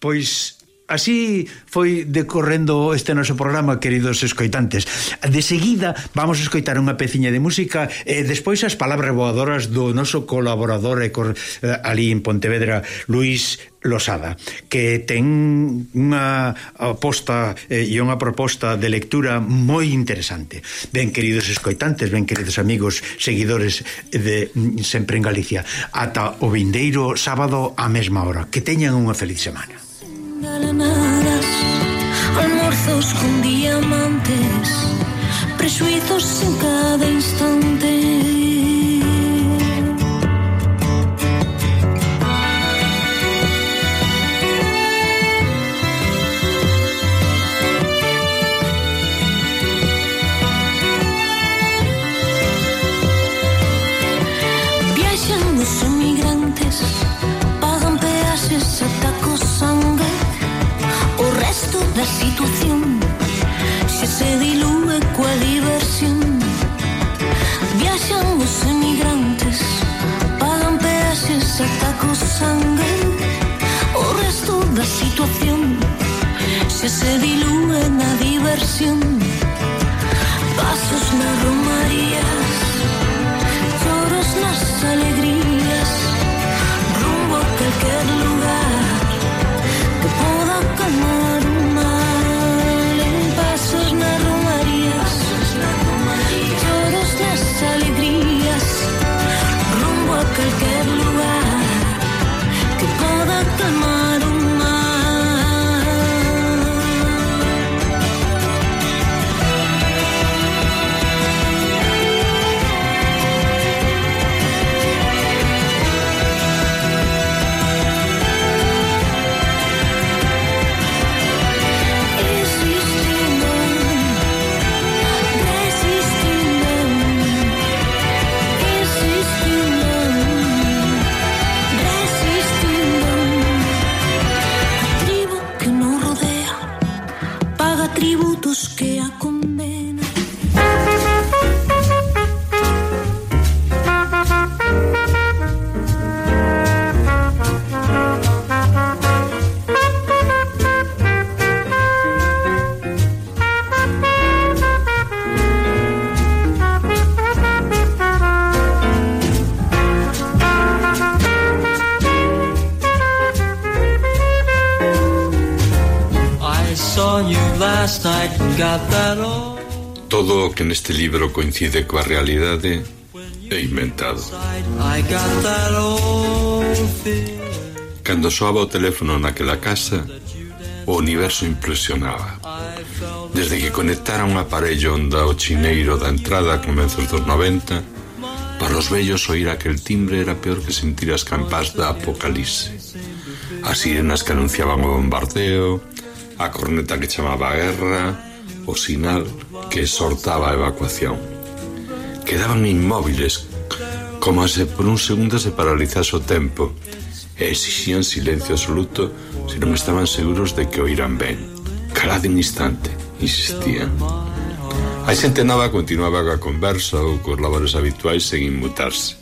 Pois Así foi decorrendo este noso programa, queridos escoitantes. De seguida vamos a escoitar unha peciña de música e despois as palabras voadoras do noso colaborador e cor, eh, ali en Pontevedra, Luis Losada, que ten unha aposta eh, e unha proposta de lectura moi interesante. Ben, queridos escoitantes, ben, queridos amigos, seguidores de mm, Sempre en Galicia, ata o vindeiro sábado á mesma hora. Que teñan unha feliz semana. Galanadas, almorzos con diamantes, presuizos en cada instante. noso sangue o resto da situación. Se se dilúe na diversión pasos na romarías choros nas alegrías rumbo a calquer lugar. O que neste libro coincide coa realidade é inventado. Cando soaba o teléfono naquela casa, o universo impresionaba. Desde que conectara un aparello onda o chineiro da entrada a comenzos dos 90, para os vellos oír aquel timbre era peor que sentir as campas da apocalipse. As sirenas que anunciaban o bombardeo, a corneta que chamaba a guerra, o sinal que exhortaba a evacuación. Quedaban inmóviles, como se por un segundo se paralizase o tempo, e exixían silencio absoluto se non estaban seguros de que o irán ben. Calade un instante, insistían. A xente nova continuaba a conversa ou cos labores habituais sen inmutarse.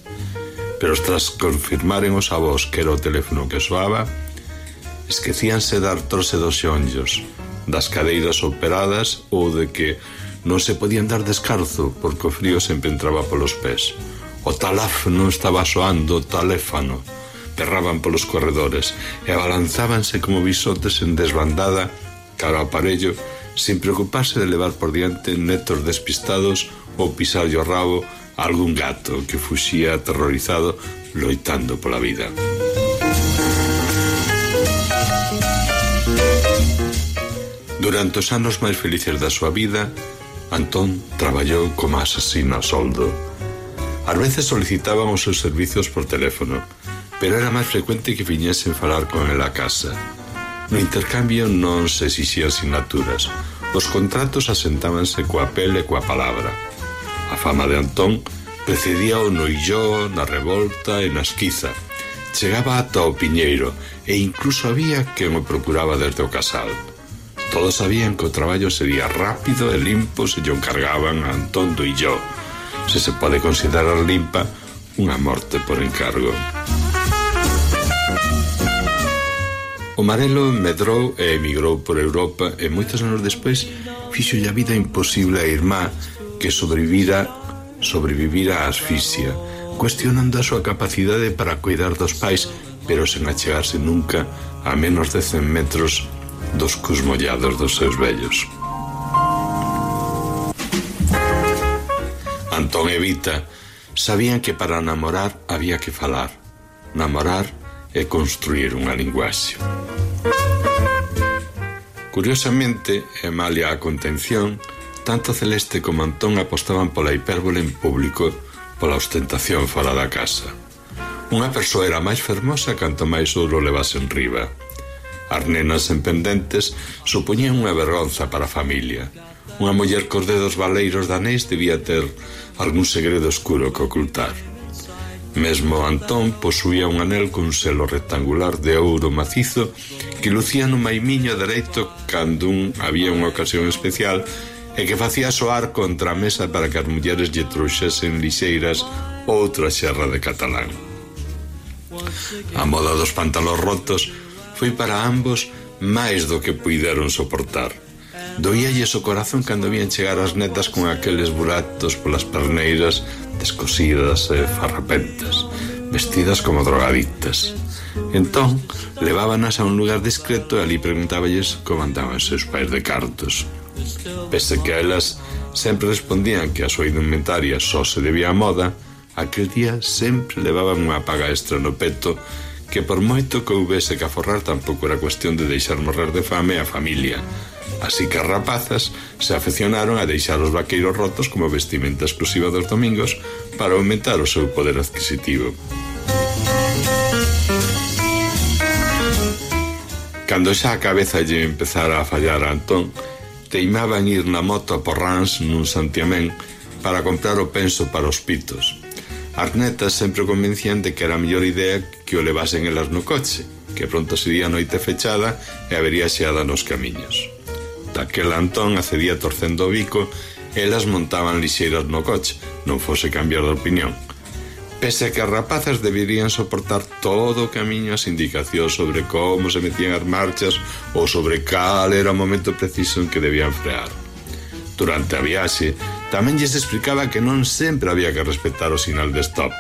Pero tras confirmaren os avós que era o teléfono que soaba, esquecíanse da artrose dos xonllos, das cadeiras operadas ou de que Non se podía andar descalzo porque o frío sempre entraba polos pés. O talaf non estaba soando o taléfano. Perraban polos corredores e abalanzábanse como bisotes en desbandada cara ao parello sin preocuparse de levar por diante netos despistados ou pisar o rabo a algún gato que fuxía aterrorizado loitando pola vida. Durante os anos máis felices da súa vida, Antón traballou como asesino a soldo. Ás veces solicitaban os seus servicios por teléfono, pero era máis frecuente que viñesen falar con el a casa. No intercambio non se exixían asignaturas. Os contratos asentábanse coa pele e coa palabra. A fama de Antón precedía o no illó, na revolta e na esquiza. Chegaba ata o Piñeiro e incluso había quen o procuraba desde o casal. Todos sabían que o traballo sería rápido e limpo se lle encargaban a Antón Duilló, se se pode considerar limpa unha morte por encargo. O Marelo medrou e emigrou por Europa e moitos anos despois fixo a vida imposible a irmá que sobrevivira sobrevivira a asfixia, cuestionando a súa capacidade para cuidar dos pais, pero sen achegarse nunca a menos de 100 metros dos cusmollados dos seus vellos. Antón e Vita sabían que para namorar había que falar, namorar e construir unha linguaxe. Curiosamente, e malia a contención, tanto Celeste como Antón apostaban pola hipérbole en público, pola ostentación fora da casa. Unha persoa era máis fermosa canto máis ouro levase en riba As nenas en pendentes supoñían unha vergonza para a familia. Unha muller cos dedos baleiros danés debía ter algún segredo escuro que ocultar. Mesmo Antón posuía un anel cun selo rectangular de ouro macizo que lucía no maimiño dereito cando un había unha ocasión especial e que facía soar contra a mesa para que as mulleres lle trouxesen lixeiras outra xerra de catalán. A moda dos pantalóns rotos foi para ambos máis do que puideron soportar. Doíalles o corazón cando vían chegar as netas con aqueles buratos polas perneiras descosidas e farrapentas, vestidas como drogadictas. Entón, levábanas a un lugar discreto e ali preguntáballes como andaban seus pais de cartos. Pese que elas sempre respondían que a súa indumentaria só se debía a moda, aquel día sempre levaban unha paga extra no peto que por moito que houbese que aforrar tampouco era cuestión de deixar morrer de fame a familia. Así que as rapazas se afeccionaron a deixar os vaqueiros rotos como vestimenta exclusiva dos domingos para aumentar o seu poder adquisitivo. Cando xa a cabeza lle empezara a fallar a Antón, teimaban ir na moto a Porrans nun santiamén para comprar o penso para os pitos. As netas sempre convencían de que era a mellor idea que o levasen elas no coche, que pronto sería noite fechada e habería xeada nos camiños. Daquela Antón accedía torcendo o bico e elas montaban lixeiras no coche, non fose cambiar de opinión. Pese a que as rapazas deberían soportar todo o camiño as indicacións sobre como se metían as marchas ou sobre cal era o momento preciso en que debían frear. Durante a viaxe, tamén lles explicaba que non sempre había que respetar o sinal de stop,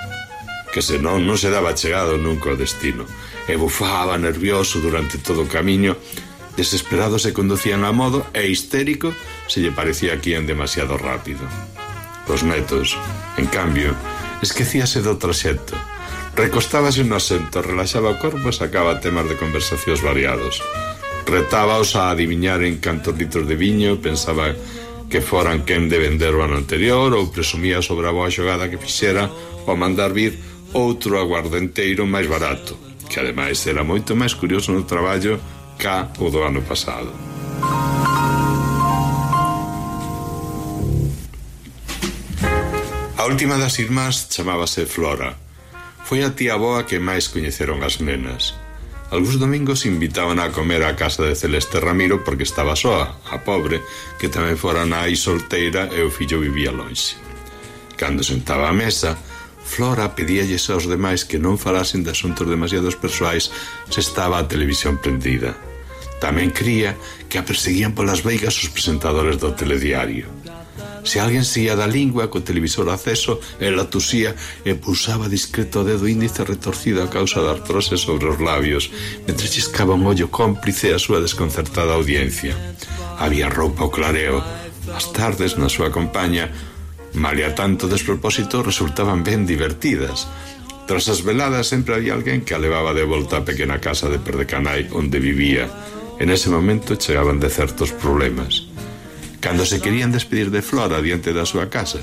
que senón non se daba chegado nunca ao destino. E bufaba nervioso durante todo o camiño, desesperado se conducían a modo e histérico se lle parecía que ian demasiado rápido. Os netos, en cambio, esquecíase do traxecto. Recostábase no asento, relaxaba o corpo e sacaba temas de conversacións variados. Retábaos a adiviñar en cantos litros de viño, pensaba que foran quen de vender o ano anterior ou presumía sobre a boa xogada que fixera ao mandar vir outro aguardenteiro máis barato, que ademais era moito máis curioso no traballo ca o do ano pasado. A última das irmás chamábase Flora. Foi a tía boa que máis coñeceron as nenas. Algúns domingos invitaban a comer á casa de Celeste Ramiro porque estaba soa, a pobre, que tamén fora nai solteira e o fillo vivía lonxe. Cando sentaba a mesa, Flora pedíalles aos demais que non falasen de asuntos demasiados persoais se estaba a televisión prendida. Tamén cría que a perseguían polas veigas os presentadores do telediario. Se alguén se ia da lingua co televisor acceso, ela tusía e pulsaba discreto o dedo índice retorcido a causa da artrose sobre os labios, mentre chiscaba un ollo cómplice a súa desconcertada audiencia. Había roupa ao clareo. As tardes, na súa compañía, Malia tanto despropósito, resultaban ben divertidas. Tras as veladas sempre había alguén que a levaba de volta á pequena casa de Perdecanai onde vivía. En ese momento chegaban de certos problemas. Cando se querían despedir de Flora diante da súa casa,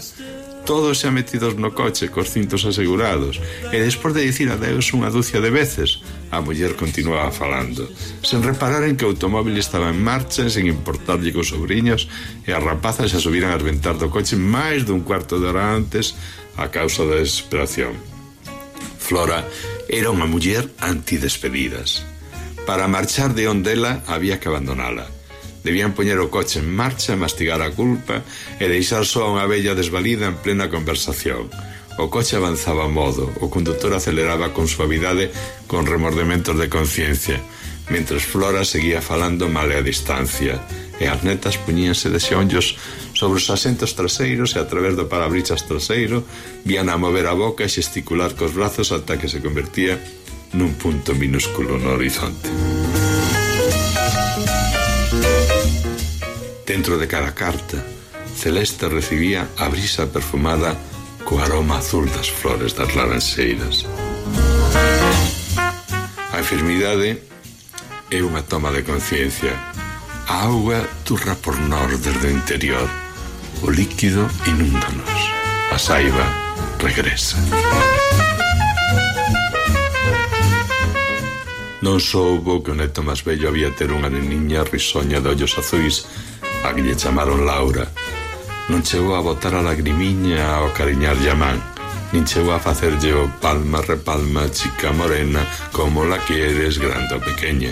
todos xa metidos no coche cos cintos asegurados. E despois de dicir adeus unha dúcia de veces a muller continuaba falando sen reparar en que o automóvil estaba en marcha sen importarlle cos sobrinhos e as rapazas xa subiran a arventar do coche máis dun cuarto de hora antes a causa da desesperación. Flora era unha muller antidespedidas. Para marchar de ondela había que abandonala. Debían poñer o coche en marcha, mastigar a culpa e deixar só unha vella desvalida en plena conversación. O coche avanzaba a modo, o conductor aceleraba con suavidade con remordementos de conciencia, mentres Flora seguía falando male a distancia, e as netas puñíanse de xeonllos sobre os asentos traseiros e a través do parabrichas traseiro vían a mover a boca e xesticular cos brazos ata que se convertía nun punto minúsculo no horizonte. Dentro de cada carta, Celeste recibía a brisa perfumada co aroma azul das flores das laranxeiras. A enfermidade é unha toma de conciencia. A auga turra por nós desde o interior. O líquido inúndanos. A saiba regresa. Non soubo que o neto máis bello había ter unha niña risoña de ollos azuis a que lle chamaron Laura. Non chegou a botar a lagrimiña ao cariñar a man, nin chegou a facerlle o palma repalma chica morena como la queres grande ou pequeña.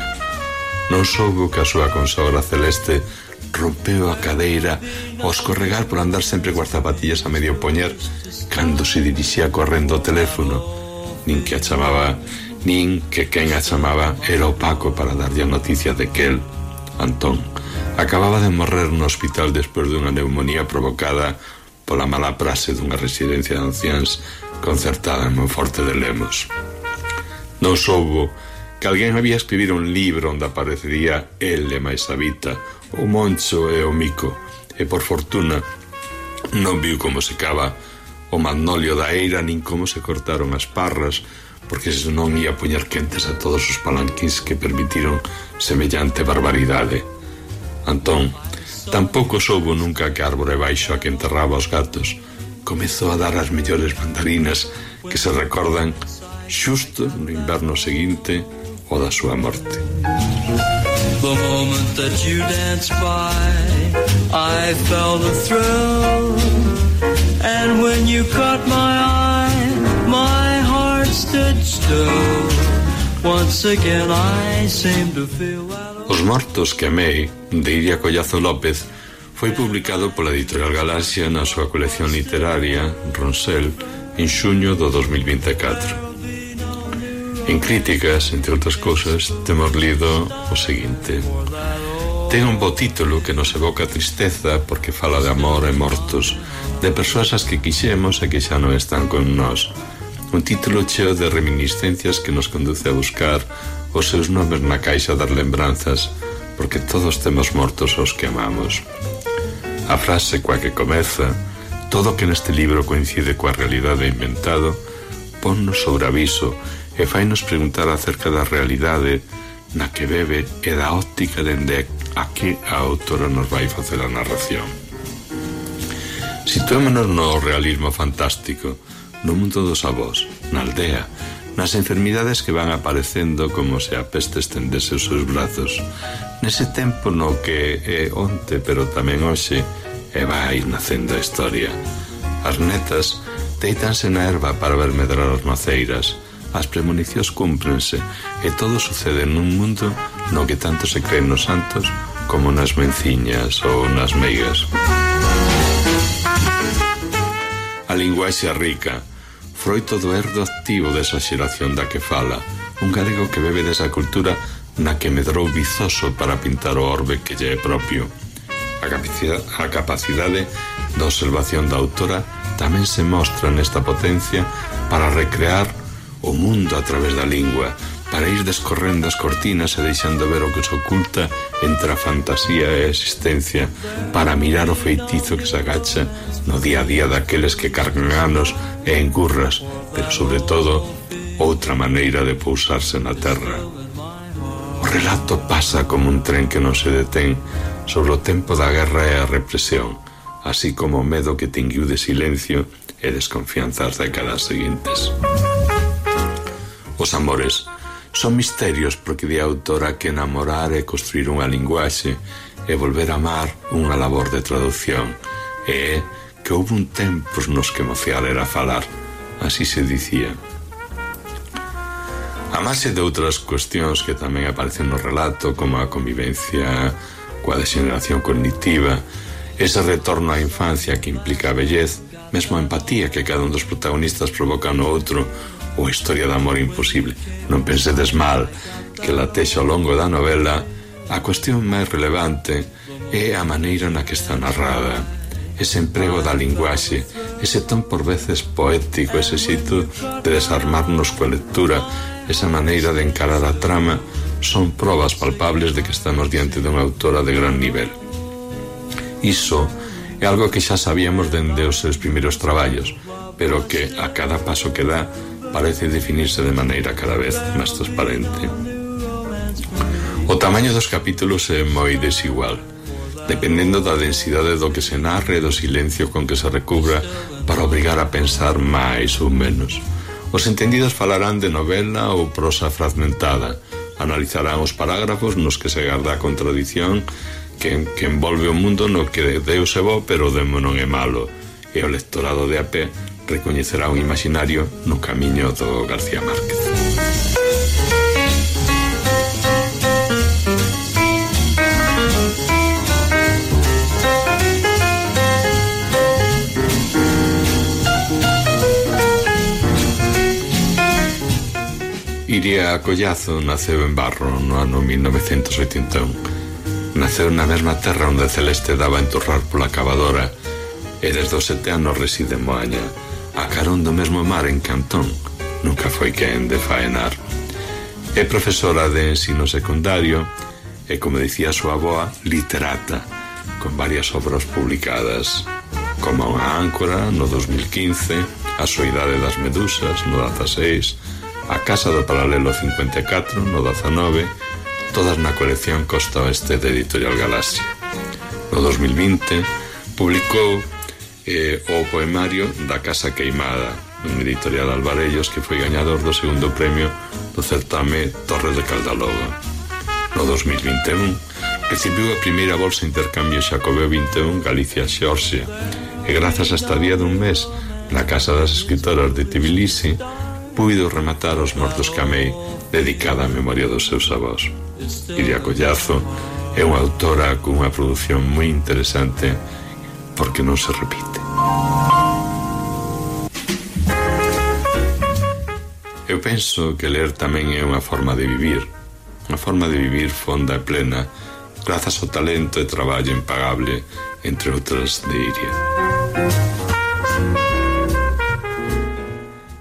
Non soubo que a súa consogra celeste rompeu a cadeira ao escorregar por andar sempre coas zapatillas a medio poñer cando se dirixía correndo o teléfono nin que a chamaba nin que quen a chamaba era opaco para darlle a noticia de que el, Antón, Acababa de morrer no hospital despois dunha neumonía provocada pola mala prase dunha residencia de ancians concertada en Monforte de Lemos. Non soubo que alguén había escribir un libro onde aparecería el e máis a Vita, o Moncho e o Mico, e por fortuna non viu como se cava o magnolio da eira nin como se cortaron as parras, porque se non ia poñer quentes a todos os palanquins que permitiron semellante barbaridade. Antón tampouco soubo nunca que árbore baixo a que enterraba os gatos comezou a dar as mellores mandarinas que se recordan xusto no inverno seguinte O da súa morte. The moment that you danced by, I felt a thrill. And when you caught my eye, my heart stood still. Once again I seemed to feel out. Os mortos que amei, de Iria Collazo López, foi publicado pola editorial Galaxia na súa colección literaria Ronsel en xuño do 2024. En críticas, entre outras cousas, temos lido o seguinte. Ten un bo título que nos evoca tristeza porque fala de amor e mortos, de persoas as que quixemos e que xa non están con nós. Un título cheo de reminiscencias que nos conduce a buscar os seus nomes na caixa das lembranzas porque todos temos mortos os que amamos. A frase coa que comeza todo que neste libro coincide coa realidade inventado ponnos sobre aviso e fainos preguntar acerca da realidade na que bebe e da óptica dende a que a autora nos vai facer a narración. Situémonos no realismo fantástico, no mundo dos avós, na aldea, nas enfermidades que van aparecendo como se a peste estendese os seus brazos. Nese tempo no que é onte, pero tamén hoxe, e vai nacendo a historia. As netas deitanse na erva para ver medrar as maceiras, as premonicións cúmprense e todo sucede nun mundo no que tanto se creen nos santos como nas menciñas ou nas meigas. A linguaxe rica, froito do herdo activo desa xeración da que fala, un galego que bebe desa cultura na que medrou vizoso para pintar o orbe que lle é propio. A capacidade, a capacidade da observación da autora tamén se mostra nesta potencia para recrear o mundo a través da lingua, para ir descorrendo as cortinas e deixando ver o que se oculta entre a fantasía e a existencia para mirar o feitizo que se agacha no día a día daqueles que cargan anos e engurras, pero sobre todo outra maneira de pousarse na terra. O relato pasa como un tren que non se detén sobre o tempo da guerra e a represión, así como o medo que tinguiu de silencio e desconfianza as décadas seguintes. Os amores, Son misterios porque di a autora que enamorar e construir unha linguaxe e volver a amar unha labor de traducción. E é que houve un tempos nos que mociar era falar, así se dicía. Amase de outras cuestións que tamén aparecen no relato, como a convivencia coa degeneración cognitiva, ese retorno á infancia que implica a bellez, mesmo a empatía que cada un dos protagonistas provoca no outro, ou a historia de amor imposible. Non pensedes mal que latexa ao longo da novela a cuestión máis relevante é a maneira na que está narrada, ese emprego da linguaxe, ese ton por veces poético, ese xito de desarmarnos coa lectura, esa maneira de encarar a trama, son probas palpables de que estamos diante dunha autora de gran nivel. Iso é algo que xa sabíamos dende os seus primeiros traballos, pero que a cada paso que dá parece definirse de maneira cada vez máis transparente. O tamaño dos capítulos é moi desigual, dependendo da densidade do que se narre e do silencio con que se recubra para obrigar a pensar máis ou menos. Os entendidos falarán de novela ou prosa fragmentada, analizarán os parágrafos nos que se garda a contradición que, que envolve o mundo no que Deus é bo pero o demo non é malo, e o lectorado de a pé recoñecerá un imaginario no camiño do García Márquez. Iria Collazo naceu en Barro no ano 1981. Naceu na mesma terra onde Celeste daba a enturrar pola cavadora e desde os sete anos reside en Moaña, a carón do mesmo mar en Cantón, nunca foi quen de faenar. É profesora de ensino secundario e, como dicía a súa aboa, literata, con varias obras publicadas, como unha áncora no 2015, a soidade das medusas no 16, a casa do paralelo 54 no 19, todas na colección Costa Oeste de Editorial Galaxia. No 2020, publicou eh, o poemario da Casa Queimada, un editorial Alvarellos que foi gañador do segundo premio do certame Torres de Caldaloba. No 2021 recibiu a primeira bolsa intercambio Xacobeo 21 Galicia Xorxia e grazas a estadía dun mes na Casa das Escritoras de Tbilisi puido rematar os mortos camei dedicada á memoria dos seus avós. Iria Collazo é unha autora cunha produción moi interesante porque non se repite. Eu penso que ler tamén é unha forma de vivir, unha forma de vivir fonda e plena, grazas ao talento e traballo impagable, entre outras de Iria.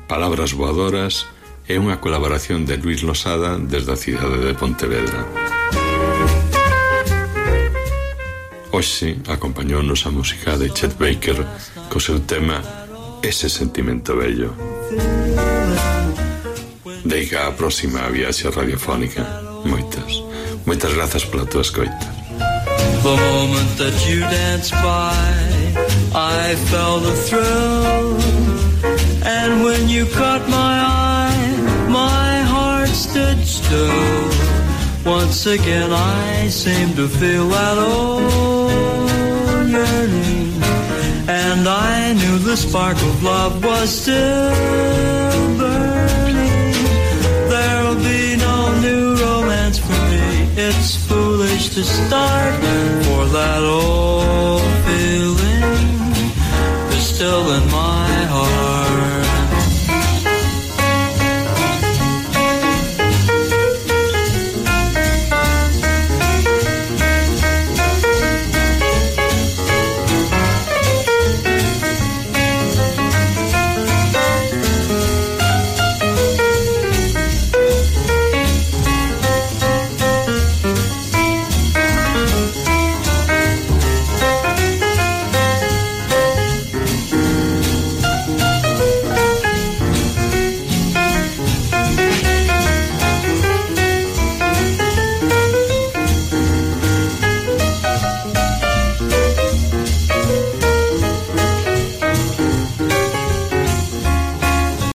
Palabras voadoras é unha colaboración de Luis Losada desde a cidade de Pontevedra. Hoxe acompañounos a música de Chet Baker co seu tema Ese sentimento bello. Deiga a próxima viaxe radiofónica. Moitas, moitas grazas pola túa escoita. The moment that you danced by I felt a thrill And when you caught my eye My heart stood still Once again I seem to feel that old yearning. And I knew the spark of love was still burning. There'll be no new romance for me. It's foolish to start for that old feeling is still in my